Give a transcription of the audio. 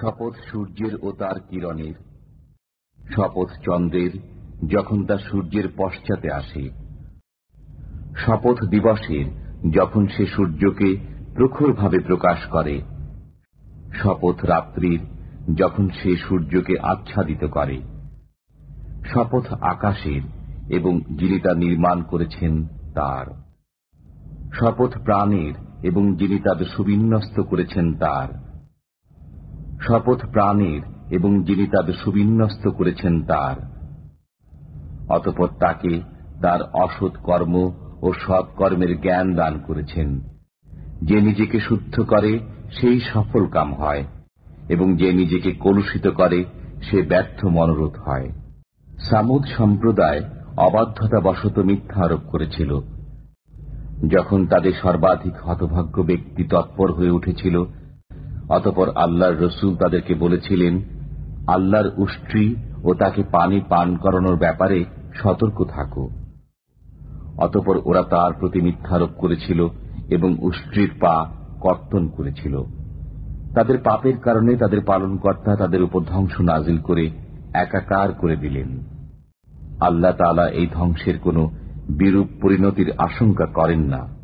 শপথ সূর্যের ও তার কিরণের। শপথ চন্দ্রের যখন তা সূর্যের পশ্চাতে আসে। শপথ দিবসের যখন সে সূর্যকে প্রখরভাবে প্রকাশ করে। শপথ রাত্রির যখন সে সূর্যকে আচ্ছাদিত করে। শপথ আকাশের এবং যিনি তা নির্মাণ করেছেন তার। শপথ প্রাণের এবং যিনি তাদের সুবিন্যস্ত করেছেন তার। শপথ প্রাণের এবং যিনি তাদের সুবিন্যস্ত করেছেন তার। অতপর তাকে তার অসৎ কর্ম ও সৎ কর্মের জ্ঞান দান করেছেন। যে নিজেকে শুদ্ধ করে, সেই সফল কাম হয়, এবং যে নিজেকে কলুষিত করে, সে ব্যর্থ মনোরোধ হয়। সামুদ সম্প্রদায় অবাধ্যতা বশত মিথ্যা আরোপ করেছিল। যখন তাদের সর্বাধিক হতভাগ্য ব্যক্তি তৎপর হয়ে উঠেছিল অতপর আল্লাহর রসুল তাদেরকে বলেছিলেন, আল্লাহর উষ্ট্রি ও তাকে পানি পান করানোর ব্যাপারে সতর্ক থাকো। অতপর ওরা তার প্রতি মিথ্যারোপ করেছিল এবং উষ্ট্রির পা কর্তন করেছিল। তাদের পাপের কারণে তাদের পালনকর্তা তাদের উপর ধ্বংস নাজিল করে একাকার করে দিলেন। আল্লাহ তালা এই ধ্বংসের কোন বিরূপ পরিণতির আশঙ্কা করেন না।